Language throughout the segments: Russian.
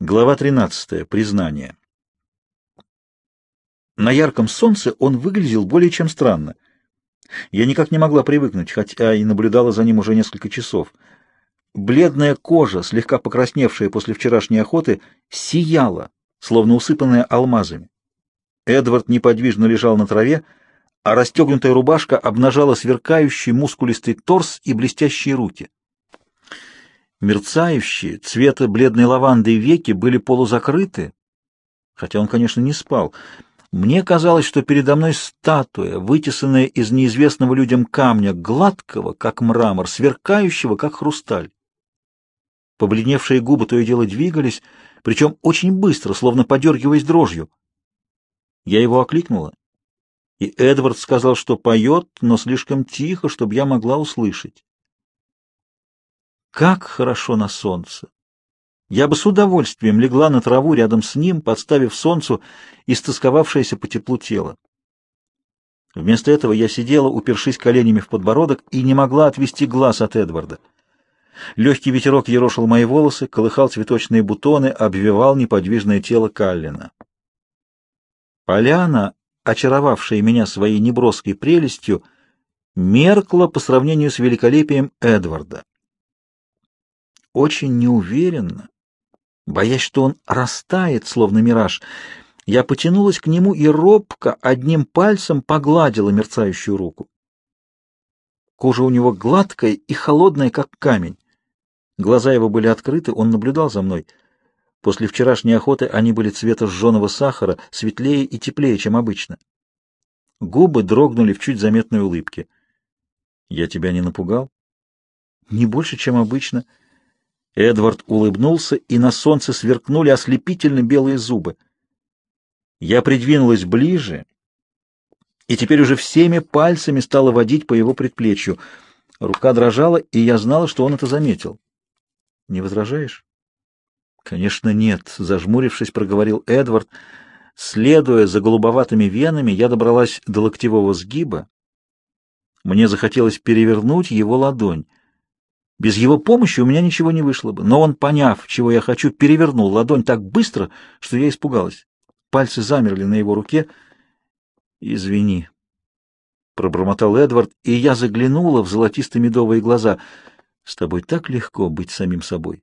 Глава 13. Признание. На ярком солнце он выглядел более чем странно. Я никак не могла привыкнуть, хотя и наблюдала за ним уже несколько часов. Бледная кожа, слегка покрасневшая после вчерашней охоты, сияла, словно усыпанная алмазами. Эдвард неподвижно лежал на траве, а расстегнутая рубашка обнажала сверкающий мускулистый торс и блестящие руки. Мерцающие, цвета бледной лаванды веки были полузакрыты, хотя он, конечно, не спал. Мне казалось, что передо мной статуя, вытесанная из неизвестного людям камня, гладкого, как мрамор, сверкающего, как хрусталь. Побледневшие губы то и дело двигались, причем очень быстро, словно подергиваясь дрожью. Я его окликнула, и Эдвард сказал, что поет, но слишком тихо, чтобы я могла услышать. Как хорошо на солнце! Я бы с удовольствием легла на траву рядом с ним, подставив солнцу истосковавшееся по теплу тело. Вместо этого я сидела, упершись коленями в подбородок, и не могла отвести глаз от Эдварда. Легкий ветерок ерошил мои волосы, колыхал цветочные бутоны, обвивал неподвижное тело Каллина. Поляна, очаровавшая меня своей неброской прелестью, меркла по сравнению с великолепием Эдварда очень неуверенно, боясь, что он растает, словно мираж. Я потянулась к нему и робко одним пальцем погладила мерцающую руку. Кожа у него гладкая и холодная, как камень. Глаза его были открыты, он наблюдал за мной. После вчерашней охоты они были цвета сжженного сахара, светлее и теплее, чем обычно. Губы дрогнули в чуть заметной улыбке. «Я тебя не напугал?» «Не больше, чем обычно». Эдвард улыбнулся, и на солнце сверкнули ослепительно белые зубы. Я придвинулась ближе, и теперь уже всеми пальцами стала водить по его предплечью. Рука дрожала, и я знала, что он это заметил. — Не возражаешь? — Конечно, нет, — зажмурившись, проговорил Эдвард. Следуя за голубоватыми венами, я добралась до локтевого сгиба. Мне захотелось перевернуть его ладонь. Без его помощи у меня ничего не вышло бы, но он, поняв, чего я хочу, перевернул ладонь так быстро, что я испугалась. Пальцы замерли на его руке. «Извини», — пробормотал Эдвард, и я заглянула в золотисто-медовые глаза. «С тобой так легко быть самим собой».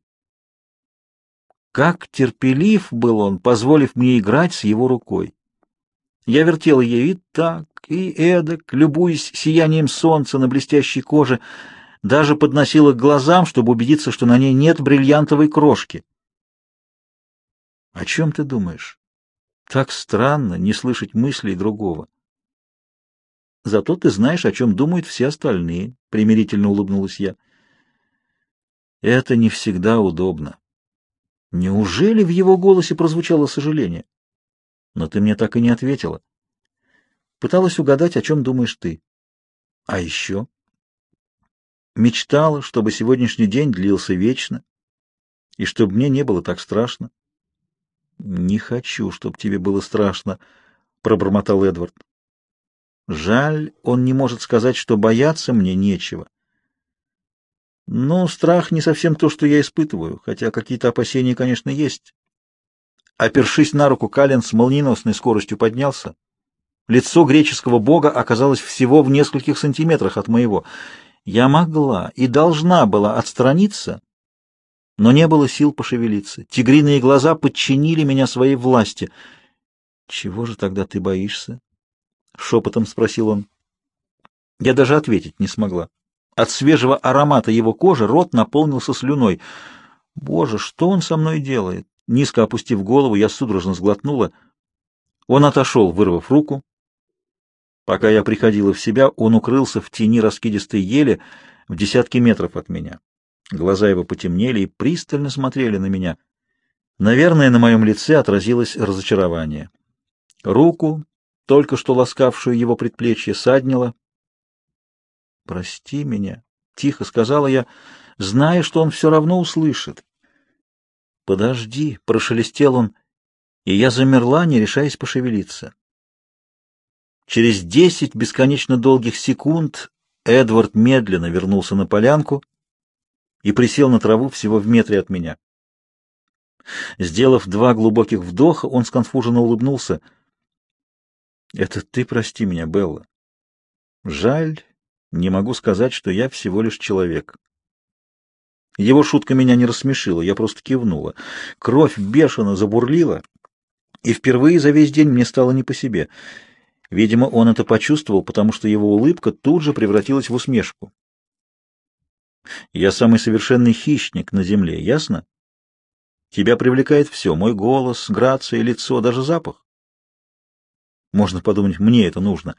Как терпелив был он, позволив мне играть с его рукой. Я вертела ей и так, и эдак, любуясь сиянием солнца на блестящей коже, — даже подносила к глазам, чтобы убедиться, что на ней нет бриллиантовой крошки. — О чем ты думаешь? Так странно не слышать мыслей другого. — Зато ты знаешь, о чем думают все остальные, — примирительно улыбнулась я. — Это не всегда удобно. Неужели в его голосе прозвучало сожаление? Но ты мне так и не ответила. Пыталась угадать, о чем думаешь ты. А еще? Мечтала, чтобы сегодняшний день длился вечно, и чтобы мне не было так страшно. — Не хочу, чтобы тебе было страшно, — пробормотал Эдвард. Жаль, он не может сказать, что бояться мне нечего. Но страх не совсем то, что я испытываю, хотя какие-то опасения, конечно, есть. Опершись на руку, Калин с молниеносной скоростью поднялся. Лицо греческого бога оказалось всего в нескольких сантиметрах от моего — я могла и должна была отстраниться, но не было сил пошевелиться. Тигриные глаза подчинили меня своей власти. — Чего же тогда ты боишься? — шепотом спросил он. Я даже ответить не смогла. От свежего аромата его кожи рот наполнился слюной. Боже, что он со мной делает? Низко опустив голову, я судорожно сглотнула. Он отошел, вырвав руку, Пока я приходила в себя, он укрылся в тени раскидистой ели в десятки метров от меня. Глаза его потемнели и пристально смотрели на меня. Наверное, на моем лице отразилось разочарование. Руку, только что ласкавшую его предплечье, саднила. «Прости меня», — тихо сказала я, зная, что он все равно услышит. «Подожди», — прошелестел он, и я замерла, не решаясь пошевелиться. Через десять бесконечно долгих секунд Эдвард медленно вернулся на полянку и присел на траву всего в метре от меня. Сделав два глубоких вдоха, он сконфуженно улыбнулся. «Это ты прости меня, Белла. Жаль, не могу сказать, что я всего лишь человек». Его шутка меня не рассмешила, я просто кивнула. Кровь бешено забурлила, и впервые за весь день мне стало не по себе. Видимо, он это почувствовал, потому что его улыбка тут же превратилась в усмешку. «Я самый совершенный хищник на земле, ясно?» Тебя привлекает все — мой голос, грация, лицо, даже запах. Можно подумать, мне это нужно.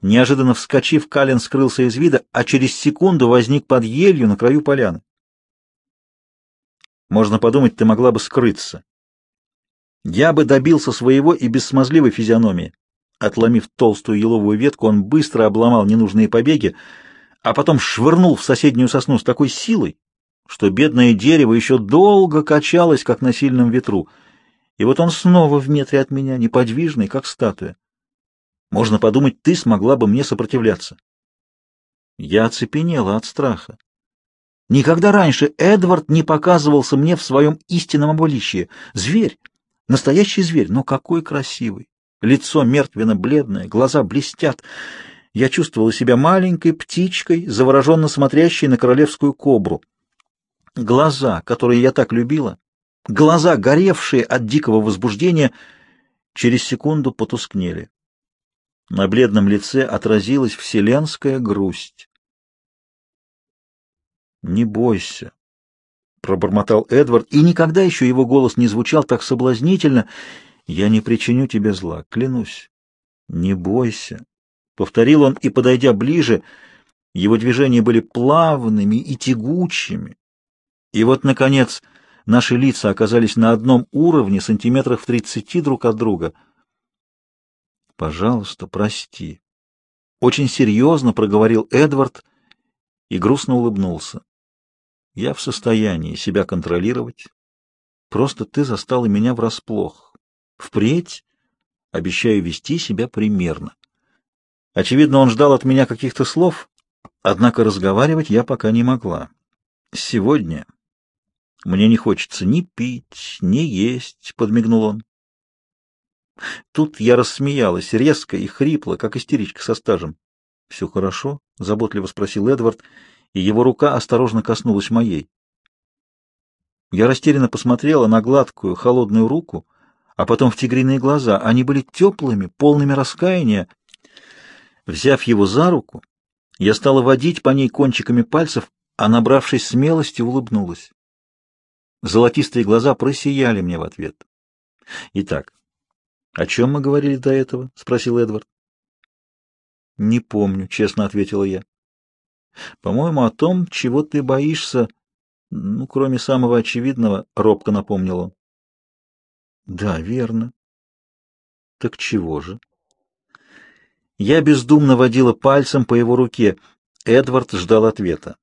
Неожиданно вскочив, Калин скрылся из вида, а через секунду возник под елью на краю поляны. Можно подумать, ты могла бы скрыться. Я бы добился своего и без смазливой физиономии. Отломив толстую еловую ветку, он быстро обломал ненужные побеги, а потом швырнул в соседнюю сосну с такой силой, что бедное дерево еще долго качалось, как на сильном ветру. И вот он снова в метре от меня, неподвижный, как статуя. Можно подумать, ты смогла бы мне сопротивляться. Я оцепенела от страха. Никогда раньше Эдвард не показывался мне в своем истинном обличье. Зверь, настоящий зверь, но какой красивый. Лицо мертвенно-бледное, глаза блестят. Я чувствовала себя маленькой птичкой, завороженно смотрящей на королевскую кобру. Глаза, которые я так любила, глаза, горевшие от дикого возбуждения, через секунду потускнели. На бледном лице отразилась вселенская грусть. «Не бойся», — пробормотал Эдвард, и никогда еще его голос не звучал так соблазнительно. «Я не причиню тебе зла, клянусь. Не бойся», — повторил он, и, подойдя ближе, его движения были плавными и тягучими, и вот, наконец, наши лица оказались на одном уровне, сантиметрах в тридцати друг от друга. «Пожалуйста, прости». Очень серьезно проговорил Эдвард и грустно улыбнулся. «Я в состоянии себя контролировать. Просто ты застала меня врасплох. Впредь обещаю вести себя примерно». Очевидно, он ждал от меня каких-то слов, однако разговаривать я пока не могла. Сегодня мне не хочется ни пить, ни есть, — подмигнул он. Тут я рассмеялась, резко и хрипло, как истеричка со стажем. — Все хорошо? — заботливо спросил Эдвард, и его рука осторожно коснулась моей. Я растерянно посмотрела на гладкую, холодную руку, а потом в тигриные глаза. Они были теплыми, полными раскаяния. Взяв его за руку, я стала водить по ней кончиками пальцев, а, набравшись смелости, улыбнулась. Золотистые глаза просияли мне в ответ. «Итак, о чем мы говорили до этого?» — спросил Эдвард. «Не помню», — честно ответила я. «По-моему, о том, чего ты боишься, ну, кроме самого очевидного», — робко напомнил он. «Да, верно. Так чего же?» Я бездумно водила пальцем по его руке. Эдвард ждал ответа.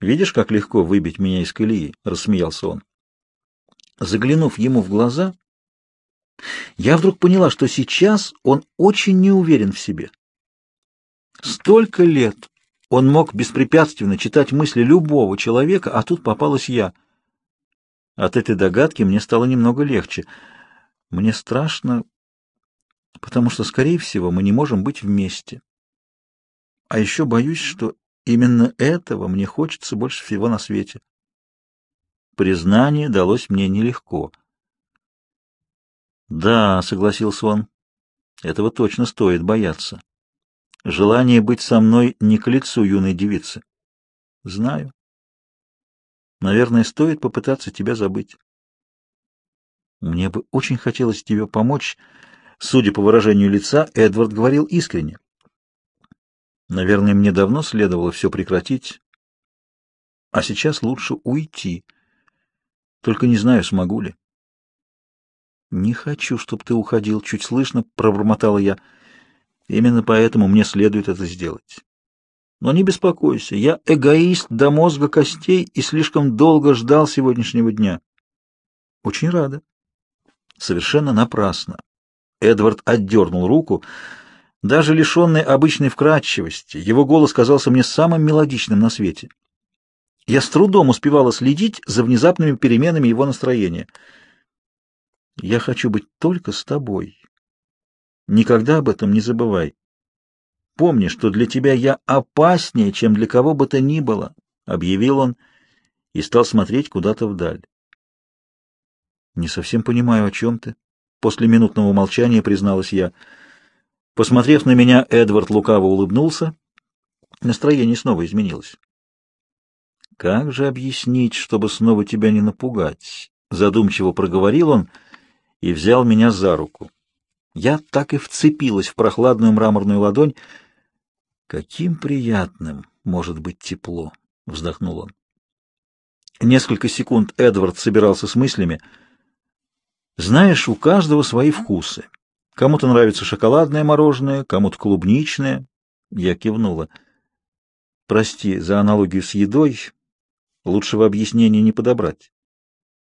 Видишь, как легко выбить меня из колеи? — рассмеялся он. Заглянув ему в глаза, я вдруг поняла, что сейчас он очень не уверен в себе. Столько лет он мог беспрепятственно читать мысли любого человека, а тут попалась я. От этой догадки мне стало немного легче. Мне страшно, потому что, скорее всего, мы не можем быть вместе. А еще боюсь, что Именно этого мне хочется больше всего на свете. Признание далось мне нелегко. «Да», — согласился он, — «этого точно стоит бояться. Желание быть со мной не к лицу юной девицы. Знаю. Наверное, стоит попытаться тебя забыть. Мне бы очень хотелось тебе помочь. Судя по выражению лица, Эдвард говорил искренне. Наверное, мне давно следовало все прекратить, а сейчас лучше уйти. Только не знаю, смогу ли. «Не хочу, чтобы ты уходил», — чуть слышно пробормотала я. «Именно поэтому мне следует это сделать. Но не беспокойся, я эгоист до мозга костей и слишком долго ждал сегодняшнего дня». «Очень рада». «Совершенно напрасно». Эдвард отдернул руку, — даже лишенный обычной вкрадчивости, его голос казался мне самым мелодичным на свете. Я с трудом успевала следить за внезапными переменами его настроения. «Я хочу быть только с тобой. Никогда об этом не забывай. Помни, что для тебя я опаснее, чем для кого бы то ни было», — объявил он и стал смотреть куда-то вдаль. «Не совсем понимаю, о чем ты», — после минутного молчания призналась я. Посмотрев на меня, Эдвард лукаво улыбнулся. Настроение снова изменилось. «Как же объяснить, чтобы снова тебя не напугать?» Задумчиво проговорил он и взял меня за руку. Я так и вцепилась в прохладную мраморную ладонь. «Каким приятным может быть тепло!» — вздохнул он. Несколько секунд Эдвард собирался с мыслями. «Знаешь, у каждого свои вкусы. Кому-то нравится шоколадное мороженое, кому-то клубничное». Я кивнула. «Прости за аналогию с едой, Лучшего объяснения не подобрать.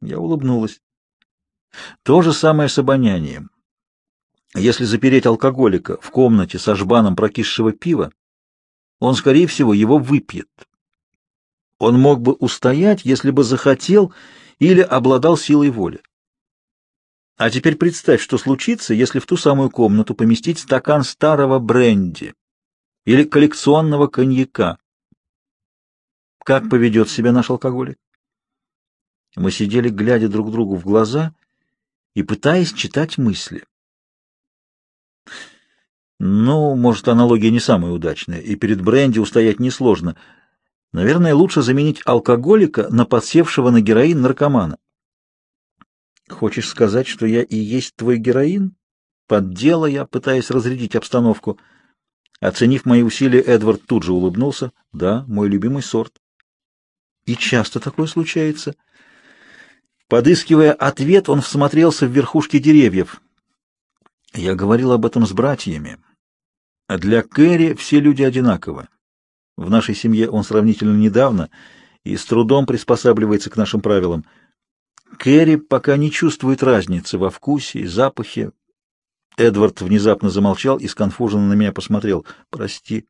Я улыбнулась. То же самое с обонянием. Если запереть алкоголика в комнате со жбаном прокисшего пива, он, скорее всего, его выпьет. Он мог бы устоять, если бы захотел или обладал силой воли. А теперь представь, что случится, если в ту самую комнату поместить стакан старого бренди или коллекционного коньяка. Как поведет себя наш алкоголик? Мы сидели, глядя друг другу в глаза и пытаясь читать мысли. Ну, может, аналогия не самая удачная, и перед бренди устоять несложно. Наверное, лучше заменить алкоголика на подсевшего на героин наркомана. Хочешь сказать, что я и есть твой героин? Поддела я, пытаясь разрядить обстановку. Оценив мои усилия, Эдвард тут же улыбнулся. Да, мой любимый сорт. И часто такое случается. Подыскивая ответ, он всмотрелся в верхушки деревьев. Я говорил об этом с братьями. А для Кэрри все люди одинаковы. В нашей семье он сравнительно недавно и с трудом приспосабливается к нашим правилам. Кэрри пока не чувствует разницы во вкусе и запахе. Эдвард внезапно замолчал и сконфуженно на меня посмотрел. «Прости».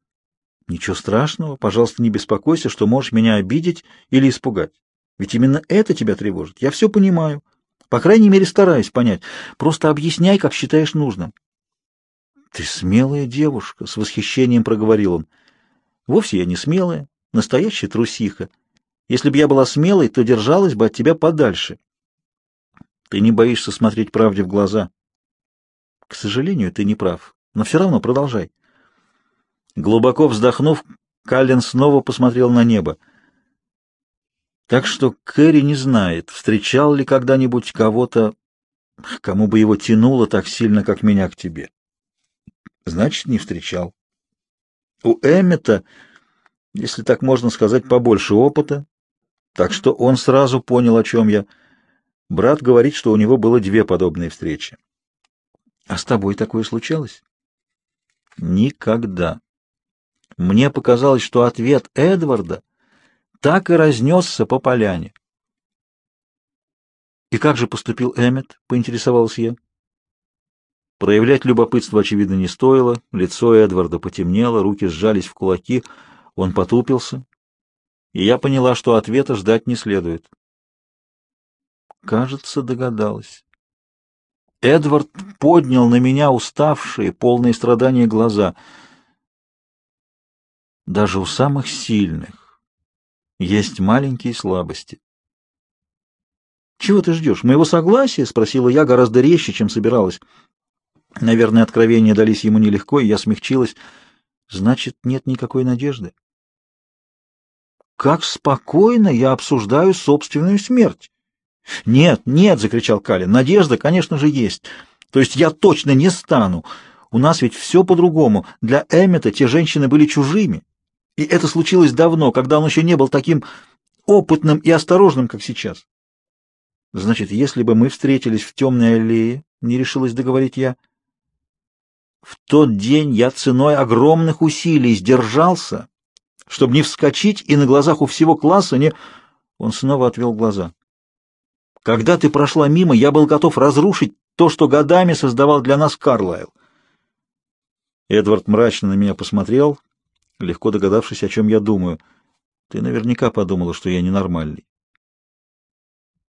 Ничего страшного, пожалуйста, не беспокойся, что можешь меня обидеть или испугать. Ведь именно это тебя тревожит. Я все понимаю. По крайней мере, стараюсь понять. Просто объясняй, как считаешь нужным. Ты смелая девушка, с восхищением проговорил он. Вовсе я не смелая, настоящая трусиха. Если бы я была смелой, то держалась бы от тебя подальше. Ты не боишься смотреть правде в глаза. К сожалению, ты не прав, но все равно продолжай. Глубоко вздохнув, Каллен снова посмотрел на небо. Так что Кэрри не знает, встречал ли когда-нибудь кого-то, кому бы его тянуло так сильно, как меня к тебе. Значит, не встречал. У Эммета, если так можно сказать, побольше опыта, так что он сразу понял, о чем я. Брат говорит, что у него было две подобные встречи. А с тобой такое случалось? Никогда. Мне показалось, что ответ Эдварда так и разнесся по поляне. «И как же поступил Эммет?» — поинтересовался я. Проявлять любопытство, очевидно, не стоило. Лицо Эдварда потемнело, руки сжались в кулаки. Он потупился, и я поняла, что ответа ждать не следует. Кажется, догадалась. Эдвард поднял на меня уставшие, полные страдания глаза — даже у самых сильных есть маленькие слабости. «Чего ты ждешь? Моего согласия?» — спросила я гораздо резче, чем собиралась. Наверное, откровения дались ему нелегко, и я смягчилась. «Значит, нет никакой надежды?» «Как спокойно я обсуждаю собственную смерть!» «Нет, нет!» — закричал Калин. «Надежда, конечно же, есть. То есть я точно не стану. У нас ведь все по-другому. Для Эммета те женщины были чужими. И это случилось давно, когда он еще не был таким опытным и осторожным, как сейчас. Значит, если бы мы встретились в темной аллее, не решилась договорить я, в тот день я ценой огромных усилий сдержался, чтобы не вскочить и на глазах у всего класса не... Он снова отвел глаза. Когда ты прошла мимо, я был готов разрушить то, что годами создавал для нас Карлайл. Эдвард мрачно на меня посмотрел, легко догадавшись, о чем я думаю. Ты наверняка подумала, что я ненормальный.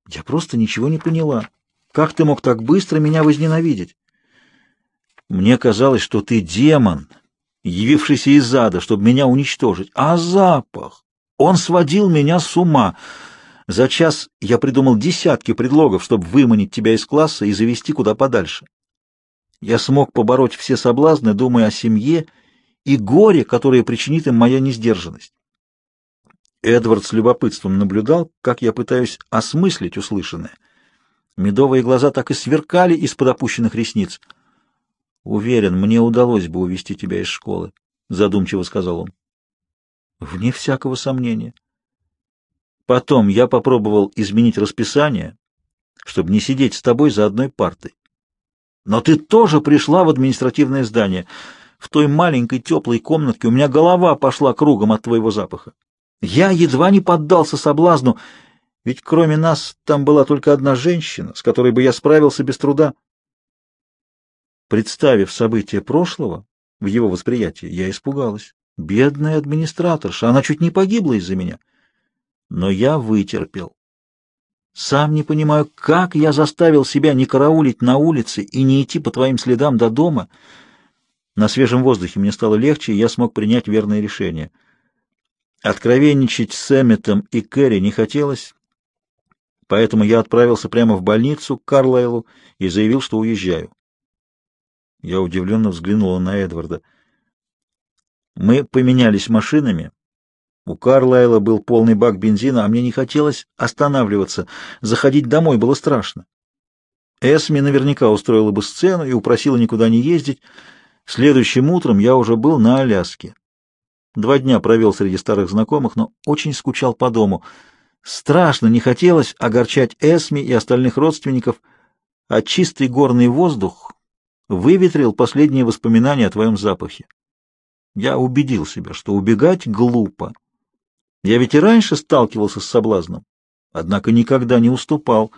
Я просто ничего не поняла. Как ты мог так быстро меня возненавидеть? Мне казалось, что ты демон, явившийся из ада, чтобы меня уничтожить. А запах! Он сводил меня с ума. За час я придумал десятки предлогов, чтобы выманить тебя из класса и завести куда подальше. Я смог побороть все соблазны, думая о семье и горе, которое причинит им моя несдержанность. Эдвард с любопытством наблюдал, как я пытаюсь осмыслить услышанное. Медовые глаза так и сверкали из-под опущенных ресниц. «Уверен, мне удалось бы увести тебя из школы», — задумчиво сказал он. «Вне всякого сомнения». Потом я попробовал изменить расписание, чтобы не сидеть с тобой за одной партой. Но ты тоже пришла в административное здание. В той маленькой теплой комнатке у меня голова пошла кругом от твоего запаха. Я едва не поддался соблазну, ведь кроме нас там была только одна женщина, с которой бы я справился без труда. Представив события прошлого в его восприятии, я испугалась. Бедная администраторша, она чуть не погибла из-за меня. Но я вытерпел. Сам не понимаю, как я заставил себя не караулить на улице и не идти по твоим следам до дома. На свежем воздухе мне стало легче, и я смог принять верное решение. Откровенничать с Эмметом и Кэрри не хотелось, поэтому я отправился прямо в больницу к Карлайлу и заявил, что уезжаю. Я удивленно взглянула на Эдварда. Мы поменялись машинами, у Карлайла был полный бак бензина, а мне не хотелось останавливаться. Заходить домой было страшно. Эсми наверняка устроила бы сцену и упросила никуда не ездить. Следующим утром я уже был на Аляске. Два дня провел среди старых знакомых, но очень скучал по дому. Страшно не хотелось огорчать Эсми и остальных родственников, а чистый горный воздух выветрил последние воспоминания о твоем запахе. Я убедил себя, что убегать глупо. Я ведь и раньше сталкивался с соблазном, однако никогда не уступал.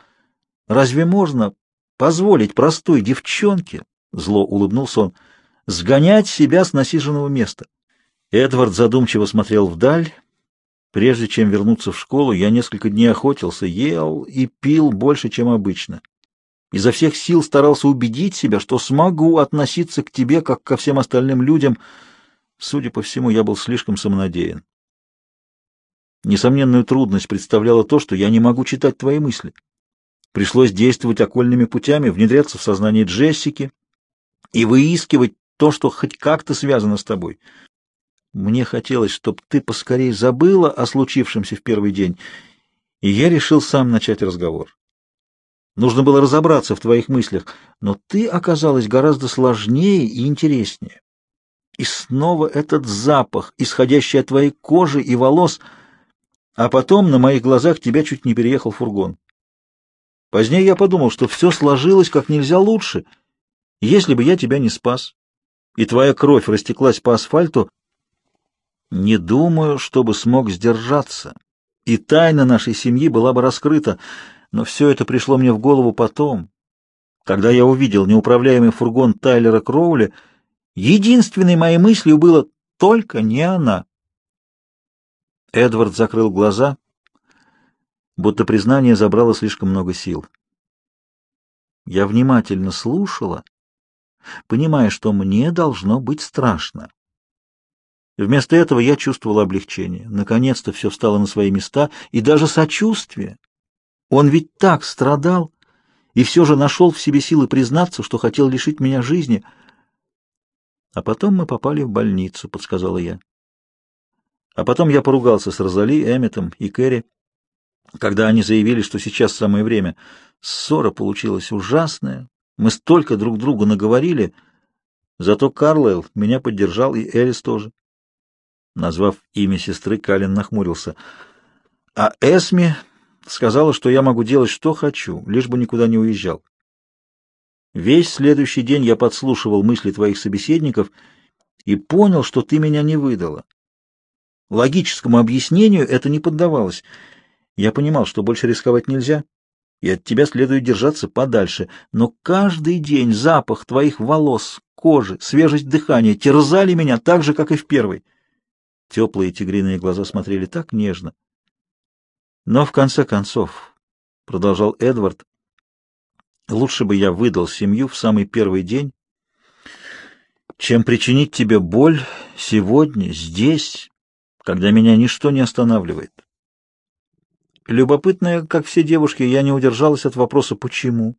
Разве можно позволить простой девчонке, зло улыбнулся он, сгонять себя с насиженного места? Эдвард задумчиво смотрел вдаль. Прежде чем вернуться в школу, я несколько дней охотился, ел и пил больше, чем обычно. Изо всех сил старался убедить себя, что смогу относиться к тебе, как ко всем остальным людям. Судя по всему, я был слишком самонадеян. Несомненную трудность представляло то, что я не могу читать твои мысли. Пришлось действовать окольными путями, внедряться в сознание Джессики и выискивать то, что хоть как-то связано с тобой. Мне хотелось, чтобы ты поскорее забыла о случившемся в первый день, и я решил сам начать разговор. Нужно было разобраться в твоих мыслях, но ты оказалась гораздо сложнее и интереснее. И снова этот запах, исходящий от твоей кожи и волос — а потом на моих глазах тебя чуть не переехал фургон. Позднее я подумал, что все сложилось как нельзя лучше, если бы я тебя не спас, и твоя кровь растеклась по асфальту. Не думаю, чтобы смог сдержаться, и тайна нашей семьи была бы раскрыта, но все это пришло мне в голову потом, когда я увидел неуправляемый фургон Тайлера Кроули, единственной моей мыслью было «только не она». Эдвард закрыл глаза, будто признание забрало слишком много сил. Я внимательно слушала, понимая, что мне должно быть страшно. Вместо этого я чувствовала облегчение. Наконец-то все встало на свои места, и даже сочувствие. Он ведь так страдал, и все же нашел в себе силы признаться, что хотел лишить меня жизни. А потом мы попали в больницу, — подсказала я. А потом я поругался с Розали, Эмметом и Кэрри, когда они заявили, что сейчас самое время. Ссора получилась ужасная. Мы столько друг другу наговорили. Зато Карлайл меня поддержал, и Элис тоже. Назвав имя сестры, Калин нахмурился. А Эсми сказала, что я могу делать, что хочу, лишь бы никуда не уезжал. Весь следующий день я подслушивал мысли твоих собеседников и понял, что ты меня не выдала. Логическому объяснению это не поддавалось. Я понимал, что больше рисковать нельзя, и от тебя следует держаться подальше. Но каждый день запах твоих волос, кожи, свежесть дыхания терзали меня так же, как и в первый. Теплые тигриные глаза смотрели так нежно. Но в конце концов, — продолжал Эдвард, — лучше бы я выдал семью в самый первый день, чем причинить тебе боль сегодня, здесь, когда меня ничто не останавливает. Любопытная, как все девушки, я не удержалась от вопроса «почему?».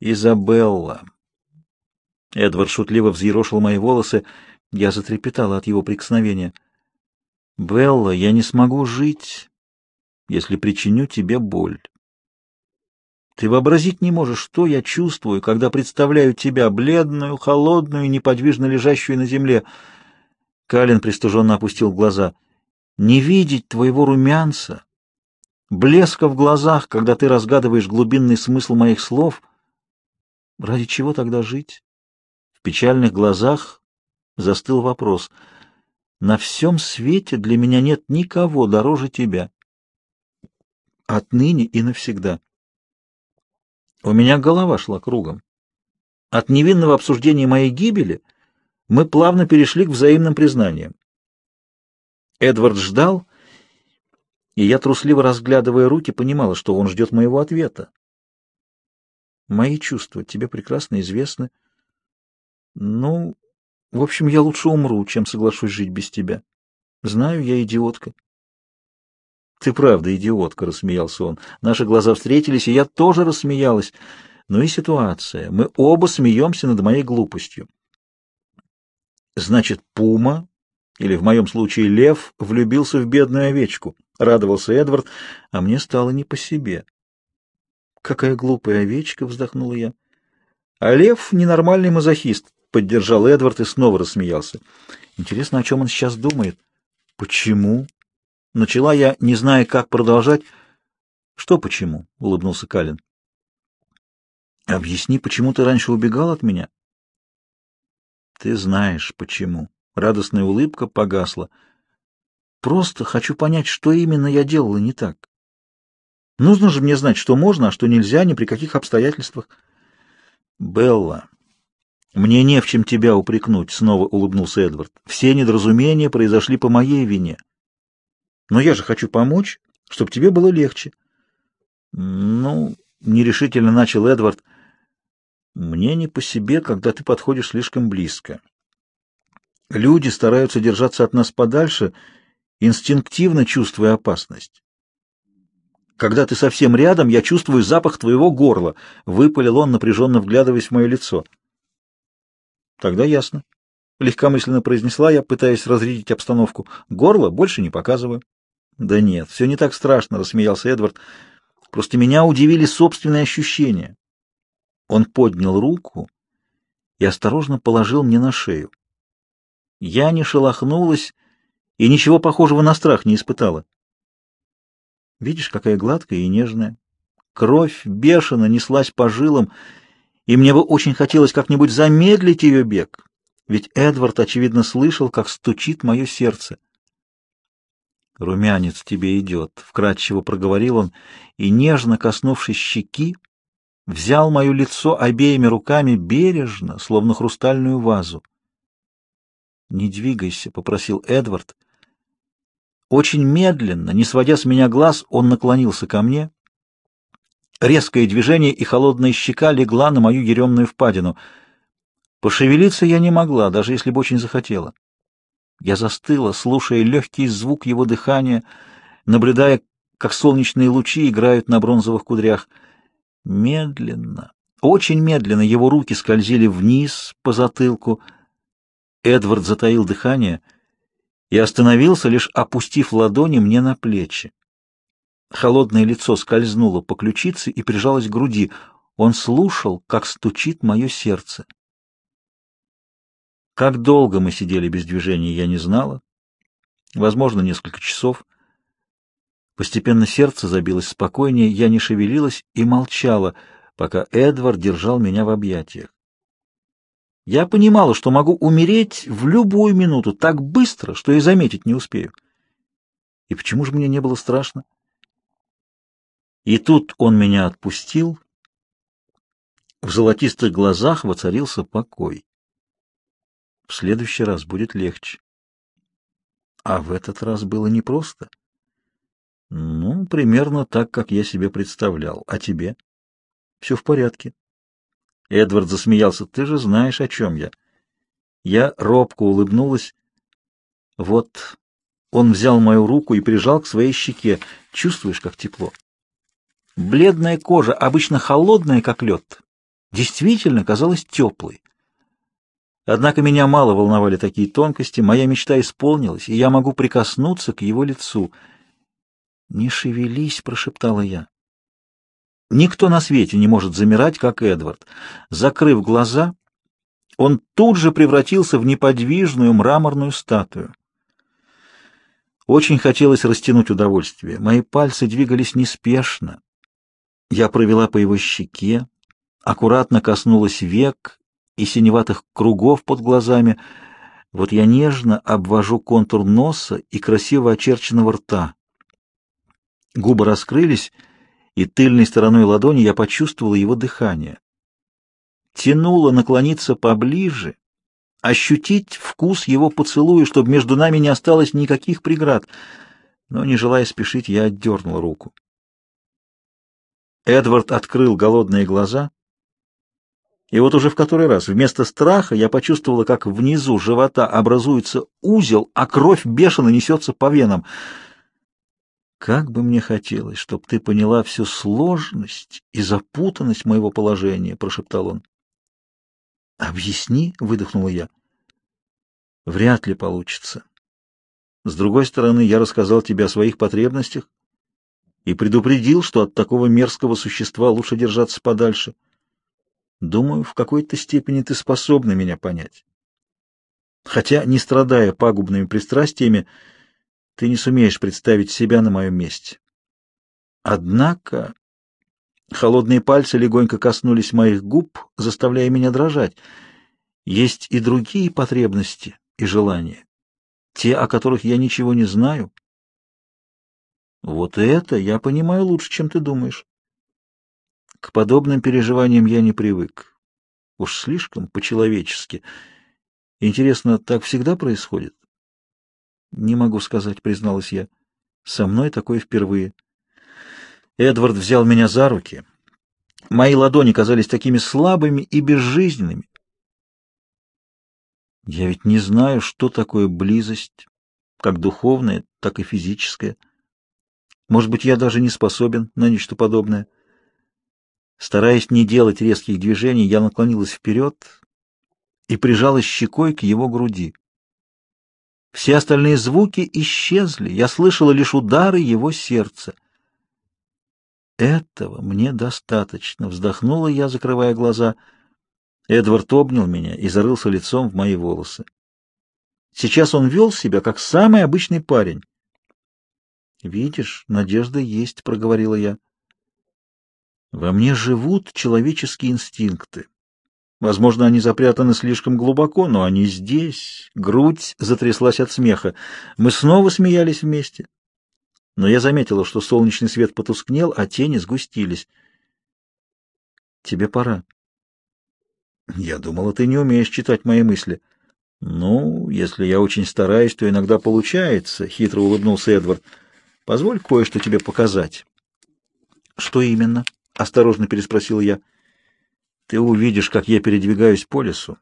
«Изабелла». Эдвард шутливо взъерошил мои волосы. Я затрепетала от его прикосновения. «Белла, я не смогу жить, если причиню тебе боль. Ты вообразить не можешь, что я чувствую, когда представляю тебя, бледную, холодную, неподвижно лежащую на земле». Калин пристыженно опустил глаза. «Не видеть твоего румянца, блеска в глазах, когда ты разгадываешь глубинный смысл моих слов. Ради чего тогда жить?» В печальных глазах застыл вопрос. «На всем свете для меня нет никого дороже тебя. Отныне и навсегда». У меня голова шла кругом. От невинного обсуждения моей гибели — мы плавно перешли к взаимным признаниям. Эдвард ждал, и я, трусливо разглядывая руки, понимала, что он ждет моего ответа. Мои чувства тебе прекрасно известны. Ну, в общем, я лучше умру, чем соглашусь жить без тебя. Знаю, я идиотка. Ты правда идиотка, рассмеялся он. Наши глаза встретились, и я тоже рассмеялась. Ну и ситуация. Мы оба смеемся над моей глупостью. Значит, пума, или в моем случае лев, влюбился в бедную овечку. Радовался Эдвард, а мне стало не по себе. Какая глупая овечка, вздохнула я. А лев — ненормальный мазохист, поддержал Эдвард и снова рассмеялся. Интересно, о чем он сейчас думает? Почему? Начала я, не зная, как продолжать. Что почему? — улыбнулся Калин. Объясни, почему ты раньше убегал от меня? Ты знаешь, почему. Радостная улыбка погасла. Просто хочу понять, что именно я делала не так. Нужно же мне знать, что можно, а что нельзя, ни при каких обстоятельствах. Белла, мне не в чем тебя упрекнуть, снова улыбнулся Эдвард. Все недоразумения произошли по моей вине. Но я же хочу помочь, чтобы тебе было легче. Ну, нерешительно начал Эдвард. Мне не по себе, когда ты подходишь слишком близко. Люди стараются держаться от нас подальше, инстинктивно чувствуя опасность. Когда ты совсем рядом, я чувствую запах твоего горла, — выпалил он, напряженно вглядываясь в мое лицо. Тогда ясно. Легкомысленно произнесла я, пытаясь разрядить обстановку. Горло больше не показываю. Да нет, все не так страшно, — рассмеялся Эдвард. Просто меня удивили собственные ощущения. Он поднял руку и осторожно положил мне на шею. Я не шелохнулась и ничего похожего на страх не испытала. Видишь, какая гладкая и нежная. Кровь бешено неслась по жилам, и мне бы очень хотелось как-нибудь замедлить ее бег, ведь Эдвард, очевидно, слышал, как стучит мое сердце. «Румянец тебе идет», — вкратчиво проговорил он, и, нежно коснувшись щеки, взял мое лицо обеими руками бережно, словно хрустальную вазу. «Не двигайся», — попросил Эдвард. Очень медленно, не сводя с меня глаз, он наклонился ко мне. Резкое движение и холодная щека легла на мою еремную впадину. Пошевелиться я не могла, даже если бы очень захотела. Я застыла, слушая легкий звук его дыхания, наблюдая, как солнечные лучи играют на бронзовых кудрях — Медленно, очень медленно его руки скользили вниз по затылку. Эдвард затаил дыхание и остановился, лишь опустив ладони мне на плечи. Холодное лицо скользнуло по ключице и прижалось к груди. Он слушал, как стучит мое сердце. Как долго мы сидели без движения, я не знала. Возможно, несколько часов. Постепенно сердце забилось спокойнее, я не шевелилась и молчала, пока Эдвард держал меня в объятиях. Я понимала, что могу умереть в любую минуту так быстро, что и заметить не успею. И почему же мне не было страшно? И тут он меня отпустил. В золотистых глазах воцарился покой. В следующий раз будет легче. А в этот раз было непросто. Ну, примерно так, как я себе представлял. А тебе? Все в порядке. Эдвард засмеялся. Ты же знаешь, о чем я. Я робко улыбнулась. Вот он взял мою руку и прижал к своей щеке. Чувствуешь, как тепло? Бледная кожа, обычно холодная, как лед, действительно казалась теплой. Однако меня мало волновали такие тонкости, моя мечта исполнилась, и я могу прикоснуться к его лицу. «Не шевелись», — прошептала я. Никто на свете не может замирать, как Эдвард. Закрыв глаза, он тут же превратился в неподвижную мраморную статую. Очень хотелось растянуть удовольствие. Мои пальцы двигались неспешно. Я провела по его щеке, аккуратно коснулась век и синеватых кругов под глазами. Вот я нежно обвожу контур носа и красиво очерченного рта. Губы раскрылись, и тыльной стороной ладони я почувствовала его дыхание. Тянуло наклониться поближе, ощутить вкус его поцелуя, чтобы между нами не осталось никаких преград. Но, не желая спешить, я отдернул руку. Эдвард открыл голодные глаза, и вот уже в который раз вместо страха я почувствовала, как внизу живота образуется узел, а кровь бешено несется по венам. Как бы мне хотелось, чтобы ты поняла всю сложность и запутанность моего положения, — прошептал он. — Объясни, — выдохнула я. — Вряд ли получится. С другой стороны, я рассказал тебе о своих потребностях и предупредил, что от такого мерзкого существа лучше держаться подальше. — Думаю, в какой-то степени ты способна меня понять. Хотя, не страдая пагубными пристрастиями, ты не сумеешь представить себя на моем месте. Однако холодные пальцы легонько коснулись моих губ, заставляя меня дрожать. Есть и другие потребности и желания, те, о которых я ничего не знаю. Вот это я понимаю лучше, чем ты думаешь. К подобным переживаниям я не привык. Уж слишком по-человечески. Интересно, так всегда происходит? Не могу сказать, призналась я. Со мной такое впервые. Эдвард взял меня за руки. Мои ладони казались такими слабыми и безжизненными. Я ведь не знаю, что такое близость, как духовная, так и физическая. Может быть, я даже не способен на нечто подобное. Стараясь не делать резких движений, я наклонилась вперед и прижалась щекой к его груди. Все остальные звуки исчезли, я слышала лишь удары его сердца. «Этого мне достаточно», — вздохнула я, закрывая глаза. Эдвард обнял меня и зарылся лицом в мои волосы. Сейчас он вел себя, как самый обычный парень. «Видишь, надежда есть», — проговорила я. Во мне живут человеческие инстинкты. Возможно, они запрятаны слишком глубоко, но они здесь. Грудь затряслась от смеха. Мы снова смеялись вместе. Но я заметила, что солнечный свет потускнел, а тени сгустились. Тебе пора. Я думала, ты не умеешь читать мои мысли. Ну, если я очень стараюсь, то иногда получается, — хитро улыбнулся Эдвард. Позволь кое-что тебе показать. Что именно? — Осторожно переспросил я. Ты увидишь, как я передвигаюсь по лесу.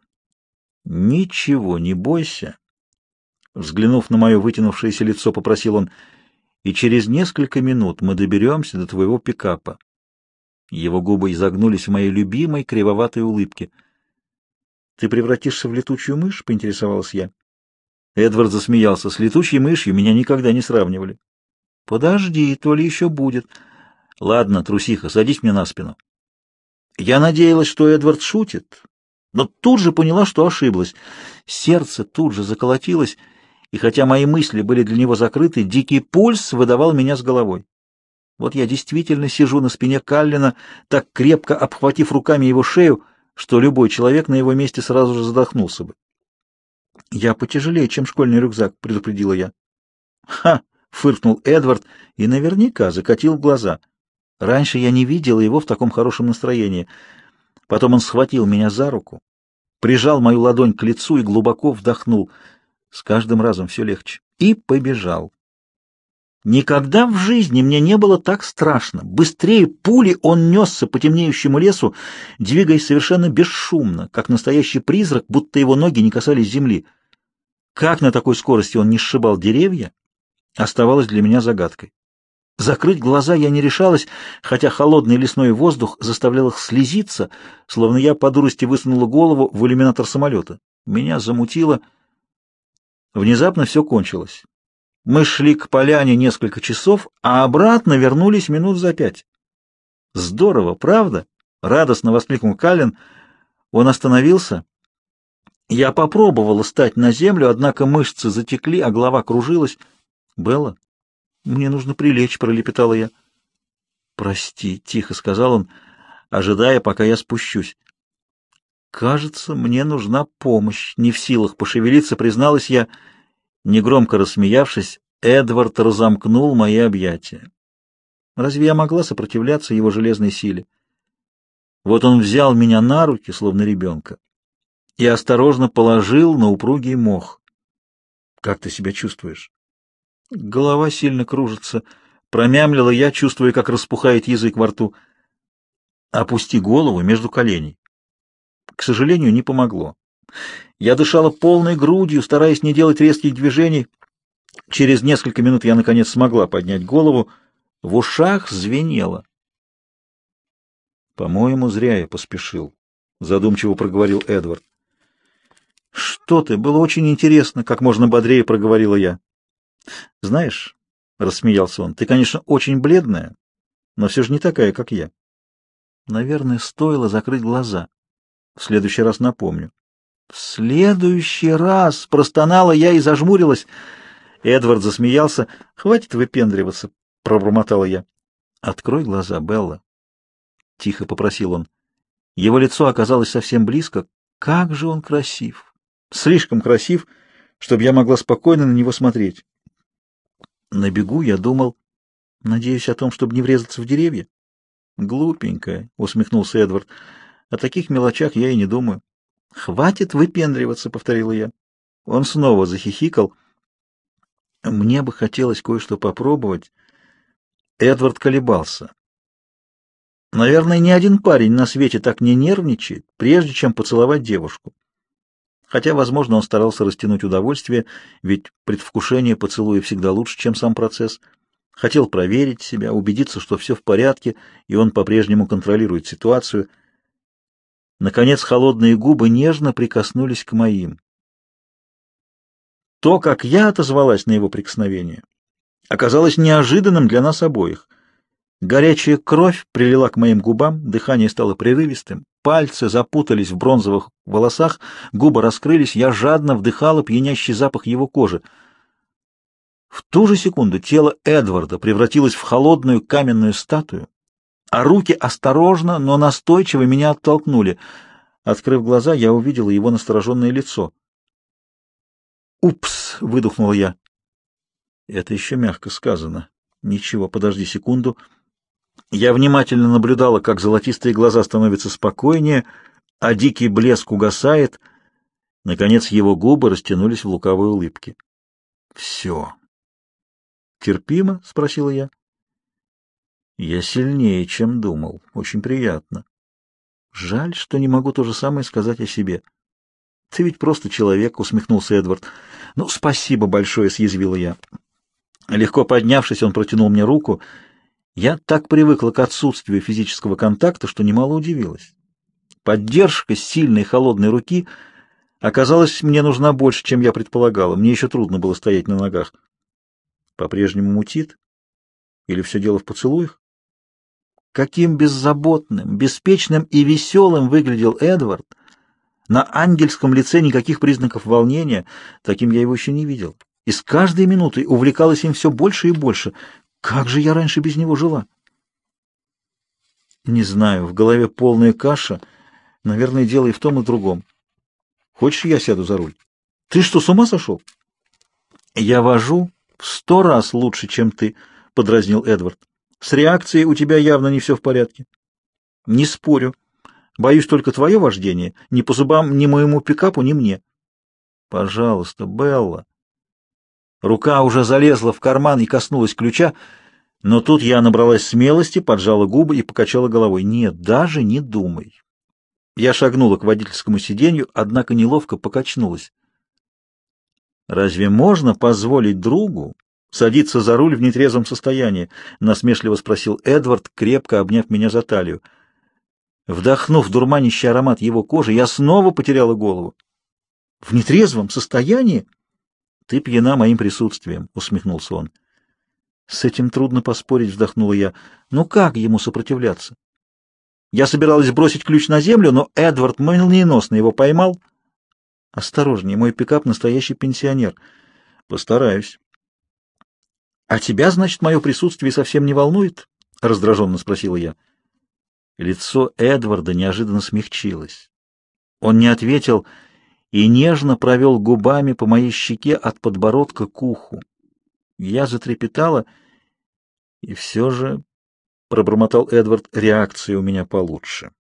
Ничего, не бойся. Взглянув на мое вытянувшееся лицо, попросил он, и через несколько минут мы доберемся до твоего пикапа. Его губы изогнулись в моей любимой кривоватой улыбке. «Ты превратишься в летучую мышь?» — поинтересовалась я. Эдвард засмеялся. «С летучей мышью меня никогда не сравнивали». «Подожди, то ли еще будет». Ладно, трусиха, садись мне на спину. Я надеялась, что Эдвард шутит, но тут же поняла, что ошиблась. Сердце тут же заколотилось, и хотя мои мысли были для него закрыты, дикий пульс выдавал меня с головой. Вот я действительно сижу на спине Каллина, так крепко обхватив руками его шею, что любой человек на его месте сразу же задохнулся бы. «Я потяжелее, чем школьный рюкзак», — предупредила я. «Ха!» — фыркнул Эдвард и наверняка закатил глаза — Раньше я не видела его в таком хорошем настроении. Потом он схватил меня за руку, прижал мою ладонь к лицу и глубоко вдохнул. С каждым разом все легче. И побежал. Никогда в жизни мне не было так страшно. Быстрее пули он несся по темнеющему лесу, двигаясь совершенно бесшумно, как настоящий призрак, будто его ноги не касались земли. Как на такой скорости он не сшибал деревья, оставалось для меня загадкой. Закрыть глаза я не решалась, хотя холодный лесной воздух заставлял их слезиться, словно я по дурости высунула голову в иллюминатор самолета. Меня замутило. Внезапно все кончилось. Мы шли к поляне несколько часов, а обратно вернулись минут за пять. Здорово, правда? Радостно воскликнул Каллен. Он остановился. Я попробовала стать на землю, однако мышцы затекли, а голова кружилась. Белла, мне нужно прилечь, пролепетала я. Прости, тихо сказал он, ожидая, пока я спущусь. Кажется, мне нужна помощь. Не в силах пошевелиться, призналась я. Негромко рассмеявшись, Эдвард разомкнул мои объятия. Разве я могла сопротивляться его железной силе? Вот он взял меня на руки, словно ребенка, и осторожно положил на упругий мох. «Как ты себя чувствуешь?» Голова сильно кружится. Промямлила я, чувствуя, как распухает язык во рту. «Опусти голову между коленей». К сожалению, не помогло. Я дышала полной грудью, стараясь не делать резких движений. Через несколько минут я, наконец, смогла поднять голову. В ушах звенело. «По-моему, зря я поспешил», — задумчиво проговорил Эдвард. «Что ты? Было очень интересно», — как можно бодрее проговорила я. «Знаешь», — рассмеялся он, — «ты, конечно, очень бледная, но все же не такая, как я». Наверное, стоило закрыть глаза. В следующий раз напомню. «В следующий раз!» — простонала я и зажмурилась. Эдвард засмеялся. «Хватит выпендриваться!» — пробормотала я. «Открой глаза, Белла!» — тихо попросил он. Его лицо оказалось совсем близко. Как же он красив! Слишком красив, чтобы я могла спокойно на него смотреть. На бегу я думал, надеюсь о том, чтобы не врезаться в деревья. Глупенькая, — усмехнулся Эдвард. О таких мелочах я и не думаю. «Хватит выпендриваться», — повторила я. Он снова захихикал. Мне бы хотелось кое-что попробовать. Эдвард колебался. Наверное, ни один парень на свете так не нервничает, прежде чем поцеловать девушку. Хотя, возможно, он старался растянуть удовольствие, ведь предвкушение поцелуя всегда лучше, чем сам процесс. Хотел проверить себя, убедиться, что все в порядке, и он по-прежнему контролирует ситуацию — Наконец холодные губы нежно прикоснулись к моим. То, как я отозвалась на его прикосновение, оказалось неожиданным для нас обоих. Горячая кровь прилила к моим губам, дыхание стало прерывистым, пальцы запутались в бронзовых волосах, губы раскрылись, я жадно вдыхала пьянящий запах его кожи. В ту же секунду тело Эдварда превратилось в холодную каменную статую, а руки осторожно, но настойчиво меня оттолкнули. Открыв глаза, я увидела его настороженное лицо. «Упс!» — выдохнула я. Это еще мягко сказано. Ничего, подожди секунду. Я внимательно наблюдала, как золотистые глаза становятся спокойнее, а дикий блеск угасает. Наконец его губы растянулись в лукавой улыбке. «Все». «Терпимо?» — спросила я. Я сильнее, чем думал. Очень приятно. Жаль, что не могу то же самое сказать о себе. Ты ведь просто человек, усмехнулся Эдвард. Ну, спасибо большое, съязвила я. Легко поднявшись, он протянул мне руку. Я так привыкла к отсутствию физического контакта, что немало удивилась. Поддержка сильной холодной руки оказалась мне нужна больше, чем я предполагала. Мне еще трудно было стоять на ногах. По-прежнему мутит? Или все дело в поцелуях? Каким беззаботным, беспечным и веселым выглядел Эдвард. На ангельском лице никаких признаков волнения, таким я его еще не видел. И с каждой минутой увлекалась им все больше и больше. Как же я раньше без него жила? Не знаю, в голове полная каша. Наверное, дело и в том, и в другом. Хочешь, я сяду за руль? Ты что, с ума сошел? Я вожу в сто раз лучше, чем ты, — подразнил Эдвард. С реакцией у тебя явно не все в порядке. Не спорю. Боюсь только твое вождение. Ни по зубам ни моему пикапу, ни мне. Пожалуйста, Белла. Рука уже залезла в карман и коснулась ключа, но тут я набралась смелости, поджала губы и покачала головой. Нет, даже не думай. Я шагнула к водительскому сиденью, однако неловко покачнулась. «Разве можно позволить другу садиться за руль в нетрезвом состоянии?» — насмешливо спросил Эдвард, крепко обняв меня за талию. Вдохнув дурманящий аромат его кожи, я снова потеряла голову. «В нетрезвом состоянии?» «Ты пьяна моим присутствием», — усмехнулся он. «С этим трудно поспорить», — вздохнула я. «Ну как ему сопротивляться?» Я собиралась бросить ключ на землю, но Эдвард молниеносно его поймал. «Осторожнее, мой пикап — настоящий пенсионер. Постараюсь». «А тебя, значит, мое присутствие совсем не волнует?» — раздраженно спросила я. Лицо Эдварда неожиданно смягчилось. Он не ответил и нежно провел губами по моей щеке от подбородка к уху. Я затрепетала, и все же, — пробормотал Эдвард, — реакция у меня получше.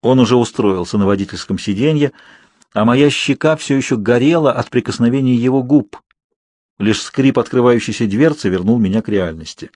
Он уже устроился на водительском сиденье, а моя щека все еще горела от прикосновения его губ. Лишь скрип открывающейся дверцы вернул меня к реальности.